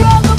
wrong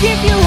give you